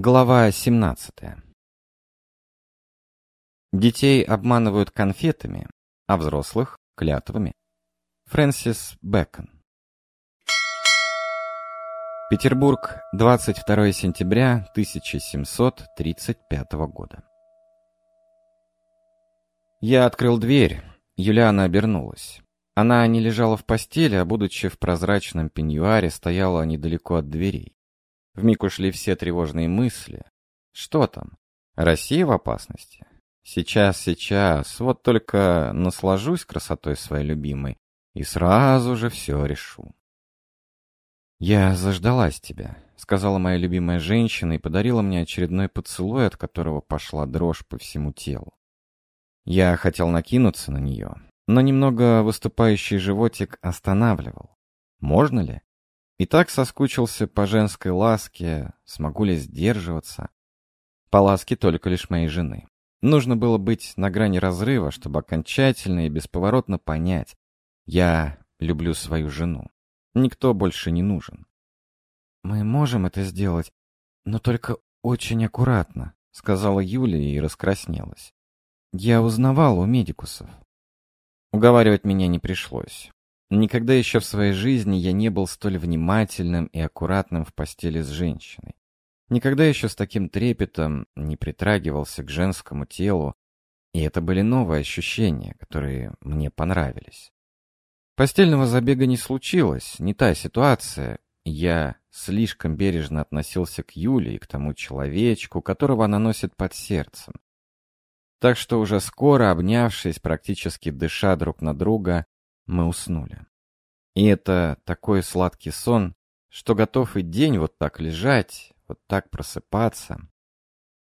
Глава 17. Детей обманывают конфетами, а взрослых — клятвами. Фрэнсис Бэкон. Петербург, 22 сентября 1735 года. Я открыл дверь. Юлиана обернулась. Она не лежала в постели, а, будучи в прозрачном пеньюаре, стояла недалеко от дверей. Вмиг ушли все тревожные мысли. Что там? Россия в опасности? Сейчас, сейчас, вот только наслажусь красотой своей любимой и сразу же все решу. «Я заждалась тебя», — сказала моя любимая женщина и подарила мне очередной поцелуй, от которого пошла дрожь по всему телу. Я хотел накинуться на нее, но немного выступающий животик останавливал. Можно ли? И так соскучился по женской ласке, смогу ли сдерживаться. По ласке только лишь моей жены. Нужно было быть на грани разрыва, чтобы окончательно и бесповоротно понять. Я люблю свою жену. Никто больше не нужен. «Мы можем это сделать, но только очень аккуратно», — сказала Юлия и раскраснелась. «Я узнавал у медикусов». Уговаривать меня не пришлось. Никогда еще в своей жизни я не был столь внимательным и аккуратным в постели с женщиной. Никогда еще с таким трепетом не притрагивался к женскому телу, и это были новые ощущения, которые мне понравились. Постельного забега не случилось, не та ситуация. Я слишком бережно относился к Юле и к тому человечку, которого она носит под сердцем. Так что уже скоро, обнявшись, практически дыша друг на друга, мы уснули. И это такой сладкий сон, что готов и день вот так лежать, вот так просыпаться.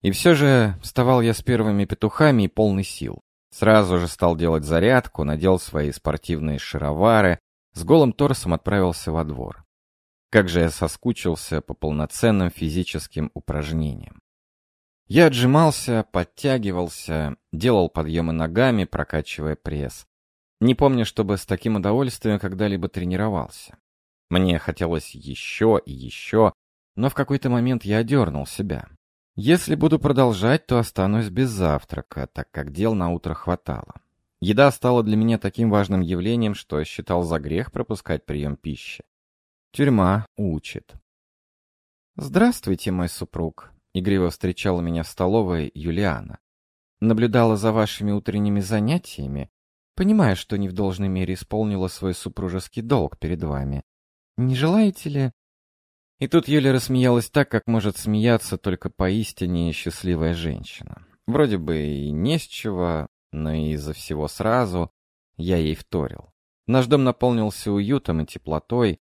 И все же вставал я с первыми петухами и полный сил. Сразу же стал делать зарядку, надел свои спортивные шаровары, с голым торсом отправился во двор. Как же я соскучился по полноценным физическим упражнениям. Я отжимался, подтягивался, делал подъемы ногами, прокачивая пресс. Не помню, чтобы с таким удовольствием когда-либо тренировался. Мне хотелось еще и еще, но в какой-то момент я одернул себя. Если буду продолжать, то останусь без завтрака, так как дел на утро хватало. Еда стала для меня таким важным явлением, что считал за грех пропускать прием пищи. Тюрьма учит. «Здравствуйте, мой супруг», — игриво встречала меня в столовой Юлиана. «Наблюдала за вашими утренними занятиями Понимаю, что не в должной мере исполнила свой супружеский долг перед вами. Не желаете ли...» И тут Юля рассмеялась так, как может смеяться только поистине счастливая женщина. Вроде бы и не с чего, но и из-за всего сразу я ей вторил. Наш дом наполнился уютом и теплотой.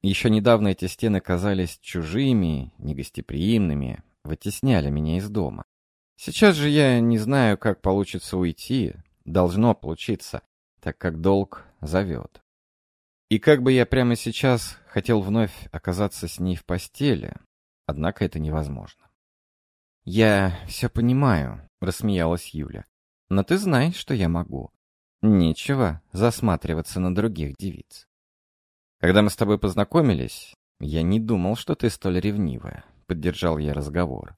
Еще недавно эти стены казались чужими, негостеприимными, вытесняли меня из дома. Сейчас же я не знаю, как получится уйти, должно получиться, так как долг зовет. И как бы я прямо сейчас хотел вновь оказаться с ней в постели, однако это невозможно. «Я все понимаю», — рассмеялась Юля. «Но ты знаешь, что я могу. Нечего засматриваться на других девиц. Когда мы с тобой познакомились, я не думал, что ты столь ревнивая», — поддержал я разговор.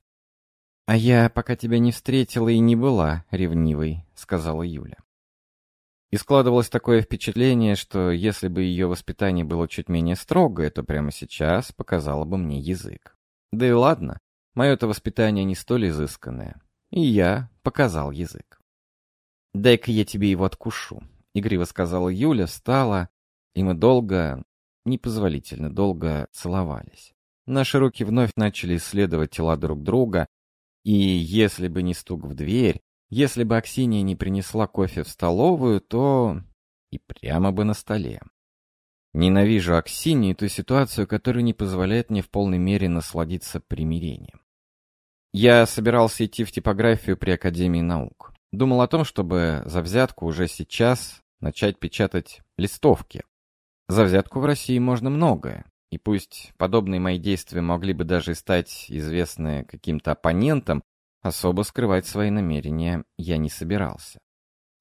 «А я, пока тебя не встретила и не была ревнивой», — сказала Юля. И складывалось такое впечатление, что если бы ее воспитание было чуть менее строгое, то прямо сейчас показало бы мне язык. Да и ладно, мое-то воспитание не столь изысканное. И я показал язык. «Дай-ка я тебе его откушу», — игриво сказала Юля, встала, и мы долго, непозволительно долго целовались. Наши руки вновь начали исследовать тела друг друга, и если бы не стук в дверь, если бы Аксинья не принесла кофе в столовую, то... и прямо бы на столе. Ненавижу Аксинью и ту ситуацию, которая не позволяет мне в полной мере насладиться примирением. Я собирался идти в типографию при Академии наук. Думал о том, чтобы за взятку уже сейчас начать печатать листовки. За взятку в России можно многое. И пусть подобные мои действия могли бы даже стать известны каким-то оппонентам, особо скрывать свои намерения я не собирался.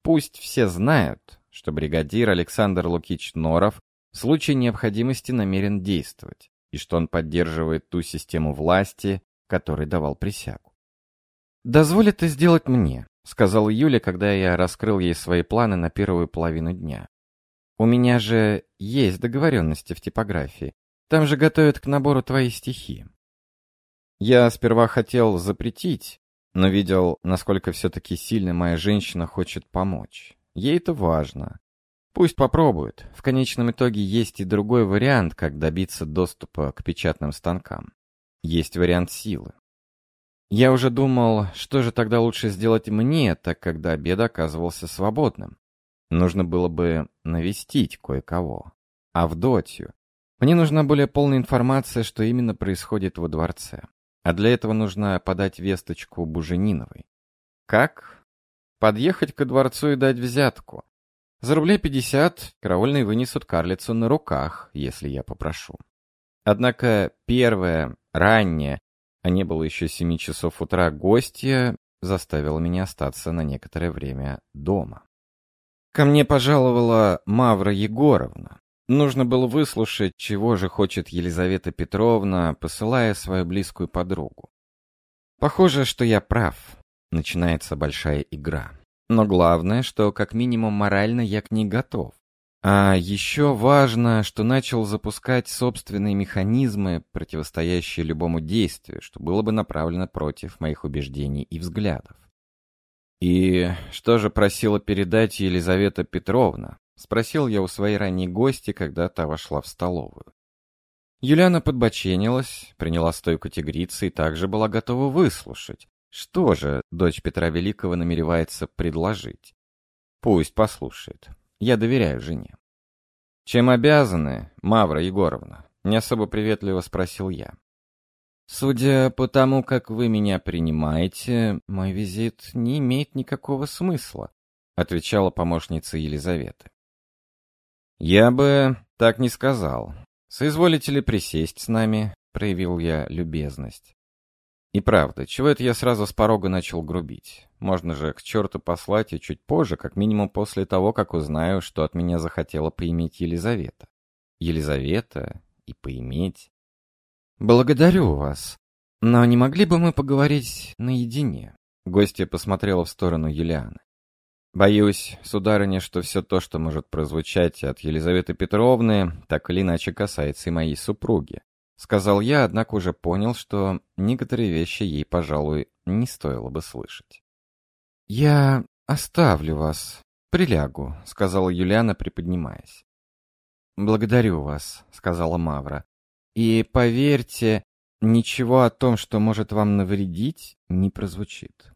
Пусть все знают, что бригадир Александр Лукич Норов в случае необходимости намерен действовать, и что он поддерживает ту систему власти, который давал присягу. «Дозволь это сделать мне», — сказала Юля, когда я раскрыл ей свои планы на первую половину дня. «У меня же есть договоренности в типографии. Там же готовят к набору твои стихи». Я сперва хотел запретить, но видел, насколько все-таки сильно моя женщина хочет помочь. Ей это важно. Пусть попробует. В конечном итоге есть и другой вариант, как добиться доступа к печатным станкам. Есть вариант силы. Я уже думал, что же тогда лучше сделать мне, так как до обеда оказывался свободным. Нужно было бы навестить кое-кого. Авдотью. Мне нужна более полная информация, что именно происходит во дворце. А для этого нужно подать весточку Бужениновой. Как? Подъехать ко дворцу и дать взятку. За рублей пятьдесят караульные вынесут карлицу на руках, если я попрошу. Однако первое, раннее, а не было еще семи часов утра, гостья заставила меня остаться на некоторое время дома. Ко мне пожаловала Мавра Егоровна. Нужно было выслушать, чего же хочет Елизавета Петровна, посылая свою близкую подругу. Похоже, что я прав. Начинается большая игра. Но главное, что как минимум морально я к ней готов. А еще важно, что начал запускать собственные механизмы, противостоящие любому действию, что было бы направлено против моих убеждений и взглядов. И что же просила передать Елизавета Петровна? Спросил я у своей ранней гости, когда та вошла в столовую. Юлиана подбоченилась, приняла стойку тигрицы и также была готова выслушать. Что же дочь Петра Великого намеревается предложить? Пусть послушает. Я доверяю жене. «Чем обязаны, Мавра Егоровна?» — не особо приветливо спросил я. «Судя по тому, как вы меня принимаете, мой визит не имеет никакого смысла», — отвечала помощница Елизаветы. «Я бы так не сказал. Соизволите ли присесть с нами?» — проявил я любезность. И правда, чего это я сразу с порога начал грубить? Можно же к черту послать и чуть позже, как минимум после того, как узнаю, что от меня захотела поиметь Елизавета. Елизавета и поиметь. Благодарю вас. Но не могли бы мы поговорить наедине? Гостья посмотрела в сторону Юлианы. Боюсь, сударыня, что все то, что может прозвучать от Елизаветы Петровны, так или иначе касается и моей супруги. Сказал я, однако уже понял, что некоторые вещи ей, пожалуй, не стоило бы слышать. «Я оставлю вас, прилягу», — сказала Юлиана, приподнимаясь. «Благодарю вас», — сказала Мавра. «И поверьте, ничего о том, что может вам навредить, не прозвучит».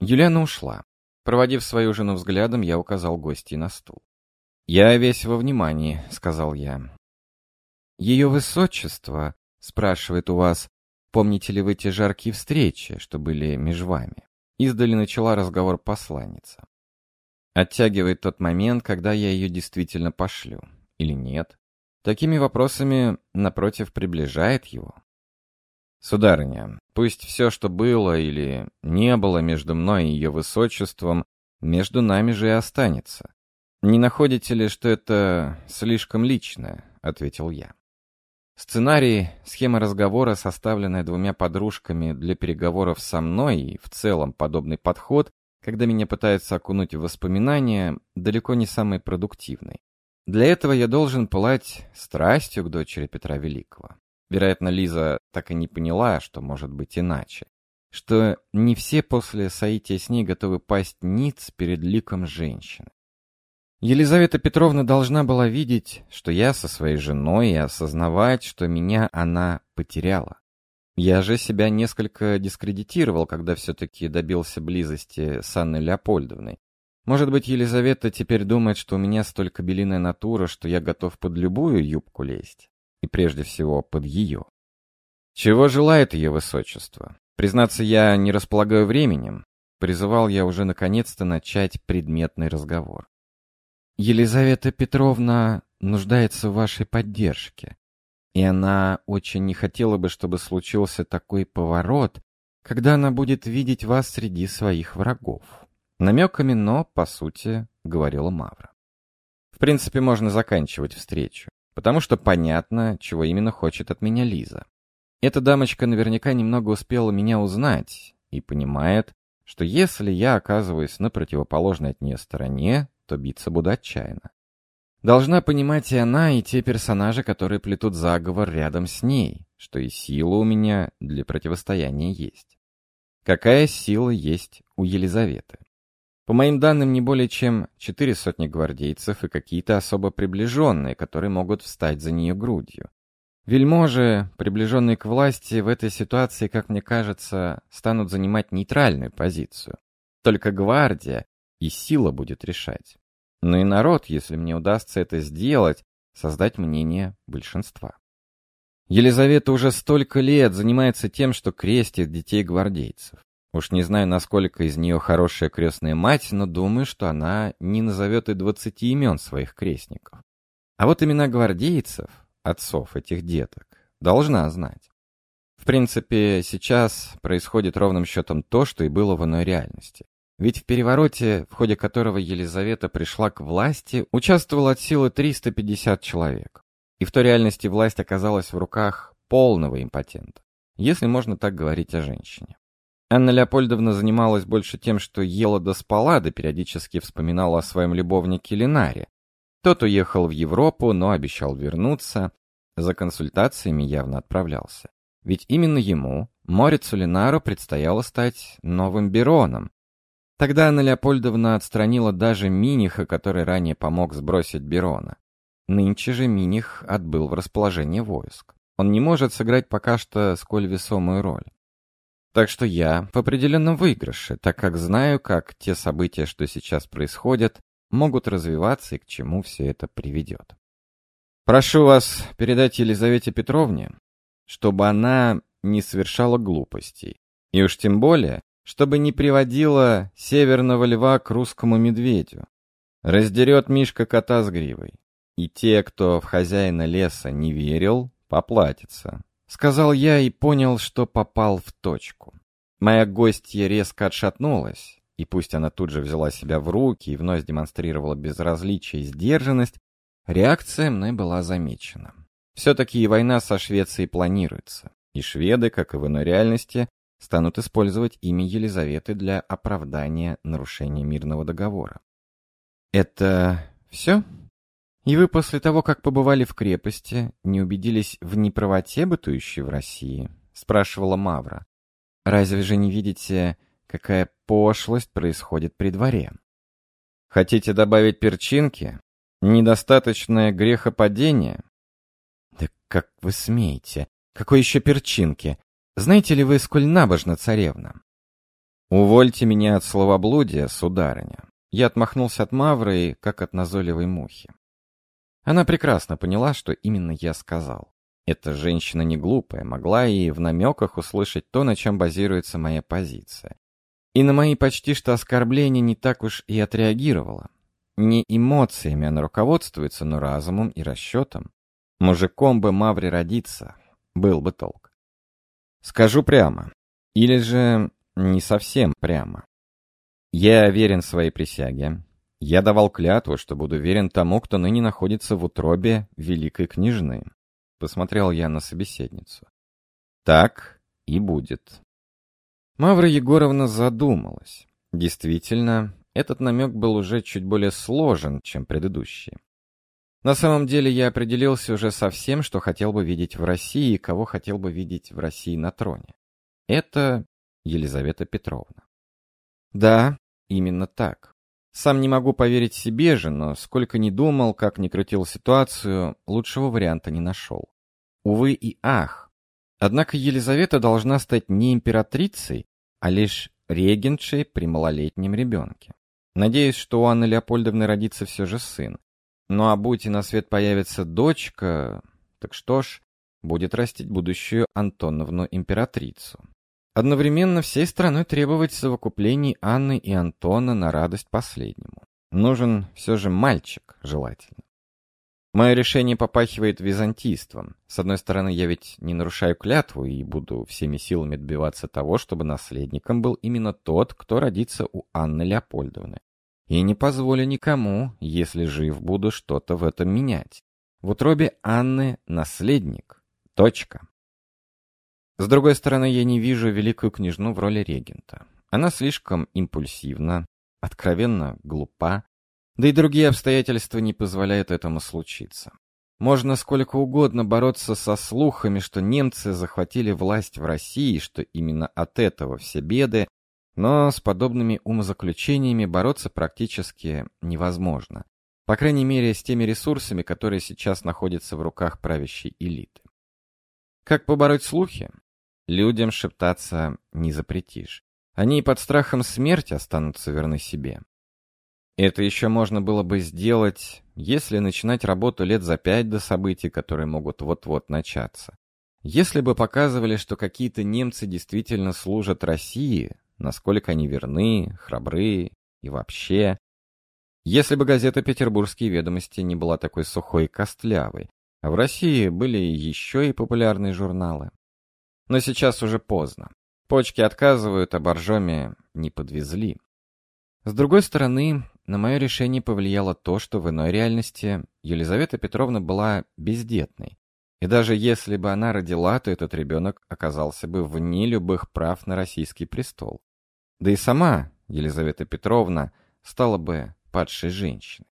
Юлиана ушла. Проводив свою жену взглядом, я указал гостей на стул. «Я весь во внимании», — сказал я. «Ее высочество», — спрашивает у вас, «помните ли вы те жаркие встречи, что были между вами?» Издали начала разговор посланница. Оттягивает тот момент, когда я ее действительно пошлю. Или нет? Такими вопросами, напротив, приближает его. Сударыня, пусть все, что было или не было между мной и ее высочеством, между нами же и останется. Не находите ли, что это слишком личное? — ответил я. Сценарий, схема разговора, составленная двумя подружками для переговоров со мной и в целом подобный подход, когда меня пытаются окунуть в воспоминания, далеко не самый продуктивный. Для этого я должен пылать страстью к дочери Петра Великого. Вероятно, Лиза так и не поняла, что может быть иначе. Что не все после соития с ней готовы пасть ниц перед ликом женщины. Елизавета Петровна должна была видеть, что я со своей женой, и осознавать, что меня она потеряла. Я же себя несколько дискредитировал, когда все-таки добился близости с Анной Леопольдовной. Может быть, Елизавета теперь думает, что у меня столь кабелиная натура, что я готов под любую юбку лезть и прежде всего под ее. Чего желает ее высочество? Признаться, я не располагаю временем. Призывал я уже наконец-то начать предметный разговор. Елизавета Петровна нуждается в вашей поддержке. И она очень не хотела бы, чтобы случился такой поворот, когда она будет видеть вас среди своих врагов. Намеками, но, по сути, говорила Мавра. В принципе, можно заканчивать встречу потому что понятно, чего именно хочет от меня Лиза. Эта дамочка наверняка немного успела меня узнать и понимает, что если я оказываюсь на противоположной от нее стороне, то биться буду отчаянно. Должна понимать и она, и те персонажи, которые плетут заговор рядом с ней, что и сила у меня для противостояния есть. Какая сила есть у Елизаветы? По моим данным, не более чем четыре сотни гвардейцев и какие-то особо приближенные, которые могут встать за нее грудью. Вельможи, приближенные к власти, в этой ситуации, как мне кажется, станут занимать нейтральную позицию. Только гвардия и сила будет решать. Но и народ, если мне удастся это сделать, создать мнение большинства. Елизавета уже столько лет занимается тем, что крестит детей гвардейцев. Уж не знаю, насколько из нее хорошая крестная мать, но думаю, что она не назовет и двадцати имен своих крестников. А вот имена гвардейцев, отцов этих деток, должна знать. В принципе, сейчас происходит ровным счетом то, что и было в иной реальности. Ведь в перевороте, в ходе которого Елизавета пришла к власти, участвовало от силы 350 человек. И в той реальности власть оказалась в руках полного импотента, если можно так говорить о женщине. Анна Леопольдовна занималась больше тем, что ела до спала, да периодически вспоминала о своем любовнике Ленаре. Тот уехал в Европу, но обещал вернуться. За консультациями явно отправлялся. Ведь именно ему, Морицу Ленару, предстояло стать новым Бероном, Тогда Анна Леопольдовна отстранила даже Миниха, который ранее помог сбросить Берона. Нынче же Миних отбыл в расположение войск. Он не может сыграть пока что сколь весомую роль. Так что я в определенном выигрыше, так как знаю, как те события, что сейчас происходят, могут развиваться и к чему все это приведет. Прошу вас передать Елизавете Петровне, чтобы она не совершала глупостей. И уж тем более чтобы не приводила северного льва к русскому медведю. Раздерет Мишка кота с гривой. И те, кто в хозяина леса не верил, поплатятся. Сказал я и понял, что попал в точку. Моя гостья резко отшатнулась, и пусть она тут же взяла себя в руки и вновь демонстрировала безразличие и сдержанность, реакция мной была замечена. Все-таки и война со Швецией планируется, и шведы, как и в иной реальности, станут использовать имя Елизаветы для оправдания нарушения мирного договора. Это все? И вы после того, как побывали в крепости, не убедились в неправоте, бытующей в России? Спрашивала Мавра. Разве же не видите, какая пошлость происходит при дворе? Хотите добавить перчинки? Недостаточное грехопадение? Да как вы смеете? Какой еще перчинки? Знаете ли вы, сколь набожна царевна? Увольте меня от словоблудия, сударыня. Я отмахнулся от Мавры, как от назойливой мухи. Она прекрасно поняла, что именно я сказал. Эта женщина не глупая, могла и в намеках услышать то, на чем базируется моя позиция. И на мои почти что оскорбления не так уж и отреагировала. Не эмоциями она руководствуется, но разумом и расчетом. Мужиком бы Мавре родиться, был бы толк. Скажу прямо. Или же не совсем прямо. Я верен своей присяге. Я давал клятву, что буду верен тому, кто ныне находится в утробе великой княжны. Посмотрел я на собеседницу. Так и будет. Мавра Егоровна задумалась. Действительно, этот намек был уже чуть более сложен, чем предыдущий. На самом деле я определился уже со всем, что хотел бы видеть в России и кого хотел бы видеть в России на троне. Это Елизавета Петровна. Да, именно так. Сам не могу поверить себе же, но сколько ни думал, как ни крутил ситуацию, лучшего варианта не нашел. Увы и ах. Однако Елизавета должна стать не императрицей, а лишь регентшей при малолетнем ребенке. Надеюсь, что у Анны Леопольдовны родится все же сын. Ну а будь и на свет появится дочка, так что ж, будет растить будущую Антоновну императрицу. Одновременно всей страной требовать совокуплений Анны и Антона на радость последнему. Нужен все же мальчик, желательно. Мое решение попахивает византийством. С одной стороны, я ведь не нарушаю клятву и буду всеми силами добиваться того, чтобы наследником был именно тот, кто родится у Анны Леопольдовны. И не позволю никому, если жив буду, что-то в этом менять. В утробе Анны наследник. Точка. С другой стороны, я не вижу великую княжну в роли регента. Она слишком импульсивна, откровенно глупа, да и другие обстоятельства не позволяют этому случиться. Можно сколько угодно бороться со слухами, что немцы захватили власть в России, что именно от этого все беды, но с подобными умозаключениями бороться практически невозможно. По крайней мере, с теми ресурсами, которые сейчас находятся в руках правящей элиты. Как побороть слухи? Людям шептаться не запретишь. Они и под страхом смерти останутся верны себе. Это еще можно было бы сделать, если начинать работу лет за пять до событий, которые могут вот-вот начаться. Если бы показывали, что какие-то немцы действительно служат России, насколько они верны, храбры и вообще. Если бы газета «Петербургские ведомости» не была такой сухой и костлявой, а в России были еще и популярные журналы. Но сейчас уже поздно. Почки отказывают, а боржоми не подвезли. С другой стороны, на мое решение повлияло то, что в иной реальности Елизавета Петровна была бездетной. И даже если бы она родила, то этот ребенок оказался бы вне любых прав на российский престол. Да и сама Елизавета Петровна стала бы падшей женщиной.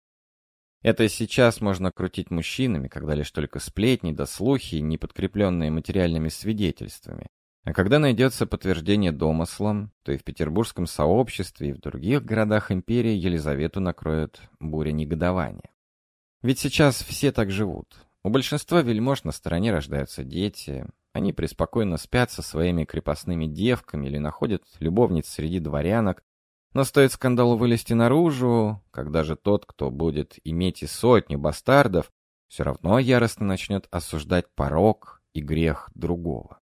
Это сейчас можно крутить мужчинами, когда лишь только сплетни да слухи, не подкрепленные материальными свидетельствами. А когда найдется подтверждение домыслом, то и в петербургском сообществе, и в других городах империи Елизавету накроет буря негодования. Ведь сейчас все так живут. У большинства вельмож на стороне рождаются дети, они преспокойно спят со своими крепостными девками или находят любовниц среди дворянок, но стоит скандалу вылезти наружу, когда же тот, кто будет иметь и сотню бастардов, все равно яростно начнет осуждать порог и грех другого.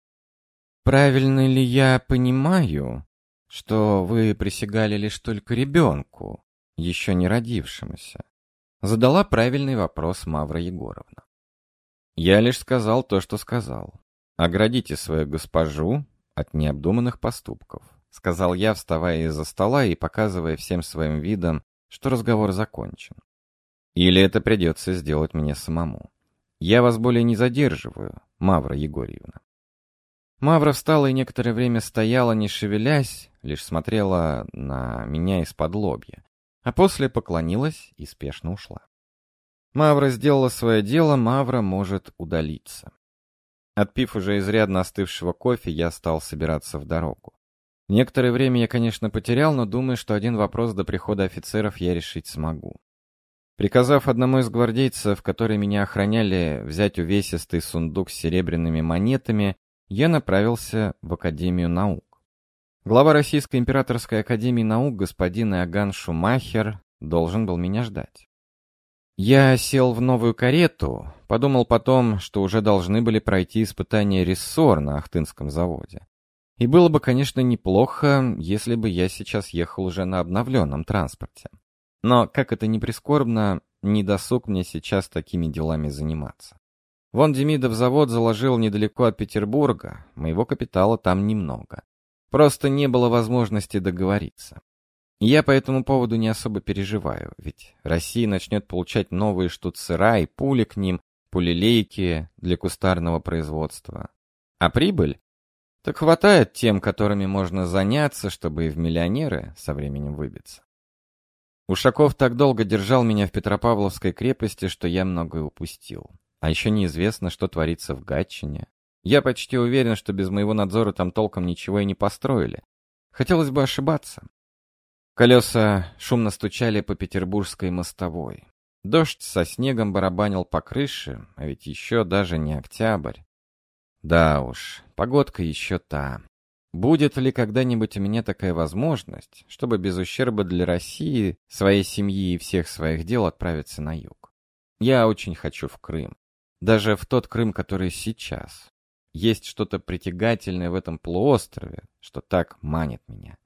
Правильно ли я понимаю, что вы присягали лишь только ребенку, еще не родившемуся? Задала правильный вопрос Мавра Егоровна. Я лишь сказал то, что сказал. Оградите свою госпожу от необдуманных поступков, сказал я, вставая из-за стола и показывая всем своим видом, что разговор закончен. Или это придется сделать мне самому. Я вас более не задерживаю, Мавра Егорьевна. Мавра встала и некоторое время стояла, не шевелясь, лишь смотрела на меня из-под лобья, а после поклонилась и спешно ушла. Мавра сделала свое дело, Мавра может удалиться. Отпив уже изрядно остывшего кофе, я стал собираться в дорогу. Некоторое время я, конечно, потерял, но думаю, что один вопрос до прихода офицеров я решить смогу. Приказав одному из гвардейцев, которые меня охраняли, взять увесистый сундук с серебряными монетами, я направился в Академию наук. Глава Российской императорской академии наук господин Иоганн Шумахер должен был меня ждать. Я сел в новую карету, подумал потом, что уже должны были пройти испытания рессор на Ахтынском заводе. И было бы, конечно, неплохо, если бы я сейчас ехал уже на обновленном транспорте. Но, как это ни прискорбно, не досуг мне сейчас такими делами заниматься. Вон Демидов завод заложил недалеко от Петербурга, моего капитала там немного. Просто не было возможности договориться. Я по этому поводу не особо переживаю, ведь Россия начнет получать новые штуцера и пули к ним, пулелейки для кустарного производства. А прибыль? Так хватает тем, которыми можно заняться, чтобы и в миллионеры со временем выбиться. Ушаков так долго держал меня в Петропавловской крепости, что я многое упустил. А еще неизвестно, что творится в Гатчине. Я почти уверен, что без моего надзора там толком ничего и не построили. Хотелось бы ошибаться. Колеса шумно стучали по петербургской мостовой. Дождь со снегом барабанил по крыше, а ведь еще даже не октябрь. Да уж, погодка еще та. Будет ли когда-нибудь у меня такая возможность, чтобы без ущерба для России, своей семьи и всех своих дел отправиться на юг? Я очень хочу в Крым. Даже в тот Крым, который сейчас. Есть что-то притягательное в этом полуострове, что так манит меня.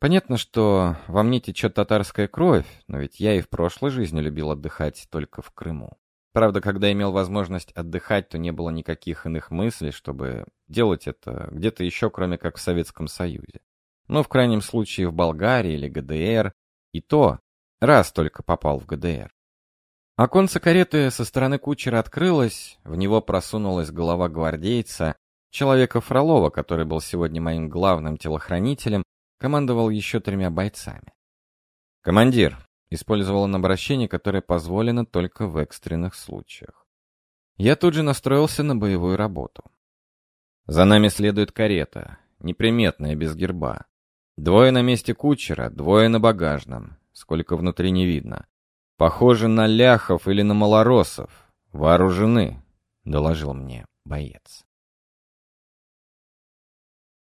Понятно, что во мне течет татарская кровь, но ведь я и в прошлой жизни любил отдыхать только в Крыму. Правда, когда имел возможность отдыхать, то не было никаких иных мыслей, чтобы делать это где-то еще, кроме как в Советском Союзе. Ну, в крайнем случае, в Болгарии или ГДР. И то раз только попал в ГДР. Оконце кареты со стороны кучера открылось, в него просунулась голова гвардейца, Человека Фролова, который был сегодня моим главным телохранителем, командовал еще тремя бойцами. «Командир», — использовал он обращение, которое позволено только в экстренных случаях. Я тут же настроился на боевую работу. За нами следует карета, неприметная, без герба. Двое на месте кучера, двое на багажном. Сколько внутри не видно. Похоже на ляхов или на малоросов. Вооружены, доложил мне боец.